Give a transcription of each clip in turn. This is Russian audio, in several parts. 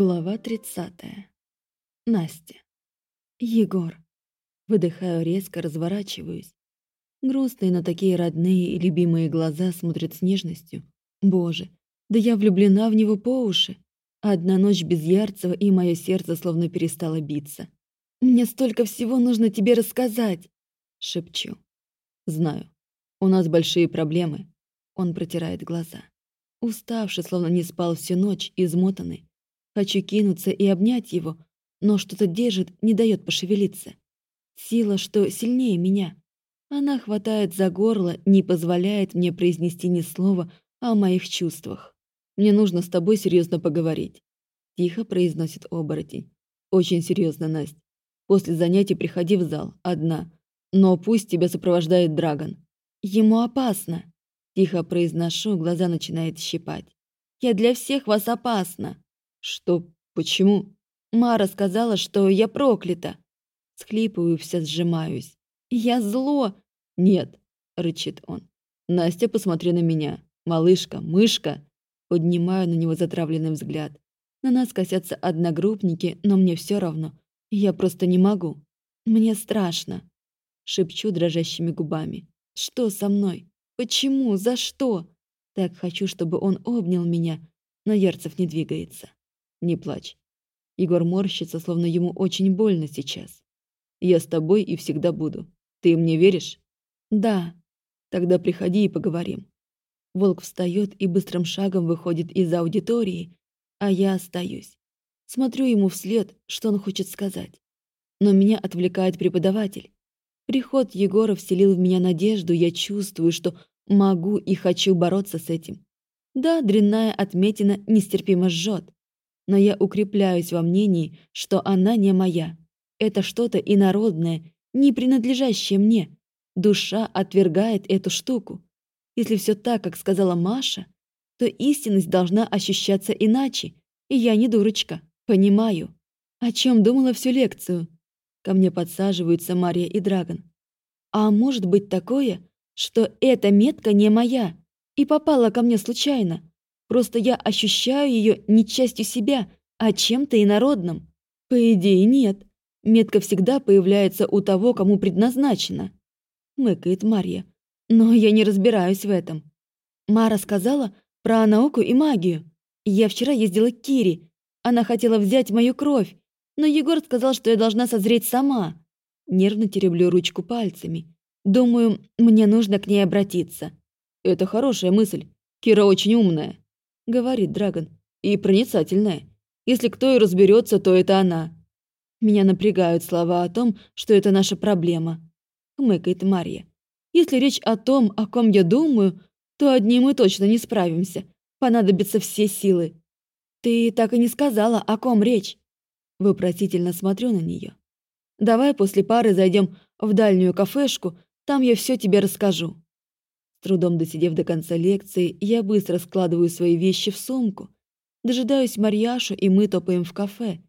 Глава 30. Настя. Егор. Выдыхаю резко, разворачиваюсь. Грустные, но такие родные и любимые глаза смотрят с нежностью. Боже, да я влюблена в него по уши. Одна ночь без Ярцева, и мое сердце словно перестало биться. «Мне столько всего нужно тебе рассказать!» Шепчу. «Знаю. У нас большие проблемы». Он протирает глаза. Уставший, словно не спал всю ночь, измотанный. Хочу кинуться и обнять его, но что-то держит, не дает пошевелиться. Сила, что сильнее меня. Она хватает за горло, не позволяет мне произнести ни слова о моих чувствах. «Мне нужно с тобой серьезно поговорить», — тихо произносит оборотень. «Очень серьезно, Настя. После занятий приходи в зал, одна. Но пусть тебя сопровождает Драгон. Ему опасно», — тихо произношу, глаза начинают щипать. «Я для всех вас опасна». «Что? Почему?» «Мара сказала, что я проклята». Схлипываю, вся сжимаюсь. «Я зло!» «Нет», — рычит он. «Настя, посмотри на меня. Малышка, мышка!» Поднимаю на него затравленный взгляд. На нас косятся одногруппники, но мне все равно. Я просто не могу. Мне страшно. Шепчу дрожащими губами. Что со мной? Почему? За что? Так хочу, чтобы он обнял меня, но Ярцев не двигается. Не плачь. Егор морщится, словно ему очень больно сейчас. Я с тобой и всегда буду. Ты мне веришь? Да. Тогда приходи и поговорим. Волк встает и быстрым шагом выходит из аудитории, а я остаюсь. Смотрю ему вслед, что он хочет сказать. Но меня отвлекает преподаватель. Приход Егора вселил в меня надежду, я чувствую, что могу и хочу бороться с этим. Да, дрянная отметина нестерпимо жжет но я укрепляюсь во мнении, что она не моя. Это что-то инородное, не принадлежащее мне. Душа отвергает эту штуку. Если все так, как сказала Маша, то истинность должна ощущаться иначе, и я не дурочка, понимаю. О чем думала всю лекцию? Ко мне подсаживаются Мария и Драгон. А может быть такое, что эта метка не моя и попала ко мне случайно? Просто я ощущаю ее не частью себя, а чем-то инородным. По идее, нет. Метка всегда появляется у того, кому предназначена. Мыкает Марья. Но я не разбираюсь в этом. Мара сказала про науку и магию. Я вчера ездила к Кире. Она хотела взять мою кровь, но Егор сказал, что я должна созреть сама. Нервно тереблю ручку пальцами. Думаю, мне нужно к ней обратиться. Это хорошая мысль. Кира очень умная говорит Драгон. И проницательная. Если кто и разберется, то это она. Меня напрягают слова о том, что это наша проблема. Хмыкает Марья. Если речь о том, о ком я думаю, то одни мы точно не справимся. Понадобятся все силы. Ты так и не сказала, о ком речь. Вопросительно смотрю на нее. Давай после пары зайдем в дальнюю кафешку, там я все тебе расскажу. С трудом досидев до конца лекции, я быстро складываю свои вещи в сумку. Дожидаюсь Марьяшу, и мы топаем в кафе.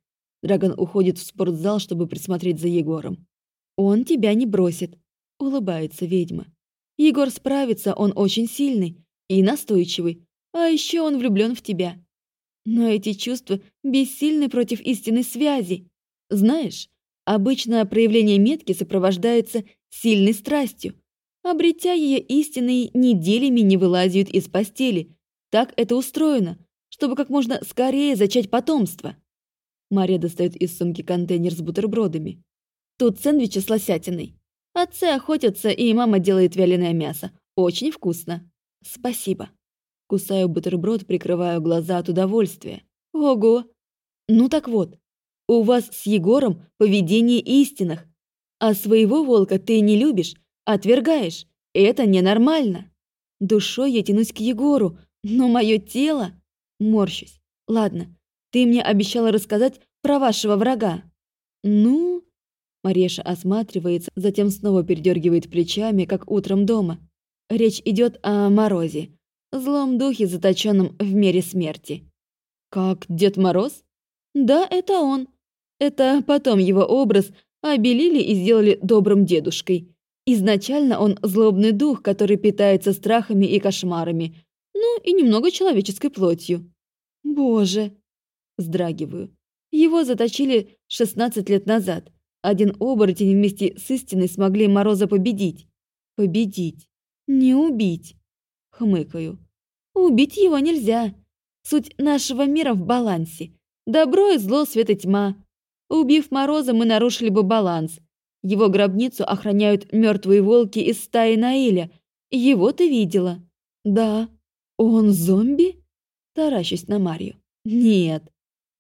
Драгон уходит в спортзал, чтобы присмотреть за Егором. «Он тебя не бросит», — улыбается ведьма. «Егор справится, он очень сильный и настойчивый, а еще он влюблен в тебя. Но эти чувства бессильны против истинной связи. Знаешь, обычное проявление метки сопровождается сильной страстью, Обретя ее истинные, неделями не вылазят из постели. Так это устроено, чтобы как можно скорее зачать потомство. Мария достает из сумки контейнер с бутербродами. Тут сэндвичи с лосятиной. Отцы охотятся, и мама делает вяленое мясо. Очень вкусно. Спасибо. Кусаю бутерброд, прикрываю глаза от удовольствия. Ого! Ну так вот, у вас с Егором поведение истинных, а своего волка ты не любишь, Отвергаешь. Это ненормально. Душой я тянусь к Егору, но мое тело... Морщусь. Ладно, ты мне обещала рассказать про вашего врага. Ну... Мареша осматривается, затем снова передергивает плечами, как утром дома. Речь идет о Морозе, злом духе, заточенном в мире смерти. Как Дед Мороз? Да, это он. Это потом его образ обелили и сделали добрым дедушкой. Изначально он злобный дух, который питается страхами и кошмарами, ну и немного человеческой плотью. Боже. Вздрагиваю. Его заточили 16 лет назад. Один оборотень вместе с истиной смогли Мороза победить. Победить. Не убить. Хмыкаю. Убить его нельзя. Суть нашего мира в балансе. Добро и зло, свет и тьма. Убив Мороза, мы нарушили бы баланс. Его гробницу охраняют мертвые волки из стаи Наиля. Его ты видела? Да. Он зомби? Таращусь на Марью. Нет.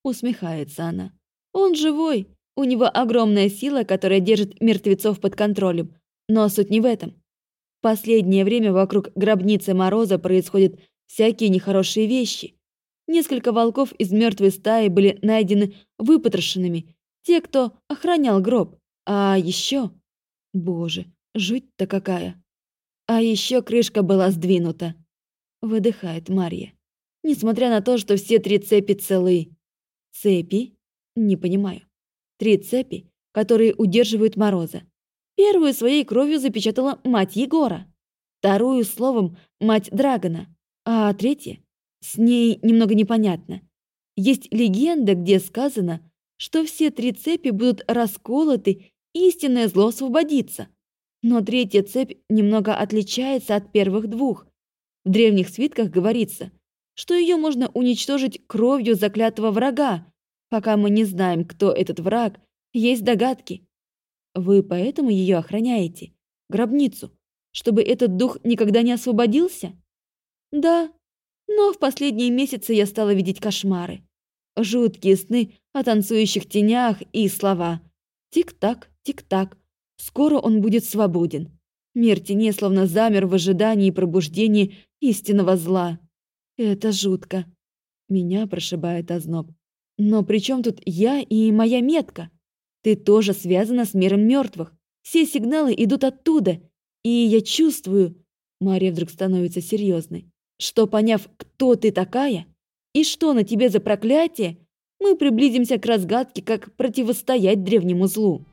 Усмехается она. Он живой. У него огромная сила, которая держит мертвецов под контролем. Но суть не в этом. В последнее время вокруг гробницы Мороза происходят всякие нехорошие вещи. Несколько волков из мертвой стаи были найдены выпотрошенными, те, кто охранял гроб. А еще... Боже, жуть-то какая. А еще крышка была сдвинута. Выдыхает Марья. Несмотря на то, что все три цепи целы. Цепи? Не понимаю. Три цепи, которые удерживают Мороза. Первую своей кровью запечатала мать Егора. Вторую словом мать Драгона. А третья? С ней немного непонятно. Есть легенда, где сказано, что все три цепи будут расколоты, истинное зло освободится. Но третья цепь немного отличается от первых двух. В древних свитках говорится, что ее можно уничтожить кровью заклятого врага. Пока мы не знаем, кто этот враг, есть догадки. Вы поэтому ее охраняете? Гробницу? Чтобы этот дух никогда не освободился? Да, но в последние месяцы я стала видеть кошмары. Жуткие сны о танцующих тенях и слова «Тик-так, тик-так, скоро он будет свободен». Мир теней словно замер в ожидании пробуждения истинного зла. Это жутко. Меня прошибает озноб. Но при чем тут я и моя метка? Ты тоже связана с миром мертвых. Все сигналы идут оттуда. И я чувствую... Мария вдруг становится серьезной что, поняв, кто ты такая и что на тебе за проклятие, мы приблизимся к разгадке, как противостоять древнему злу.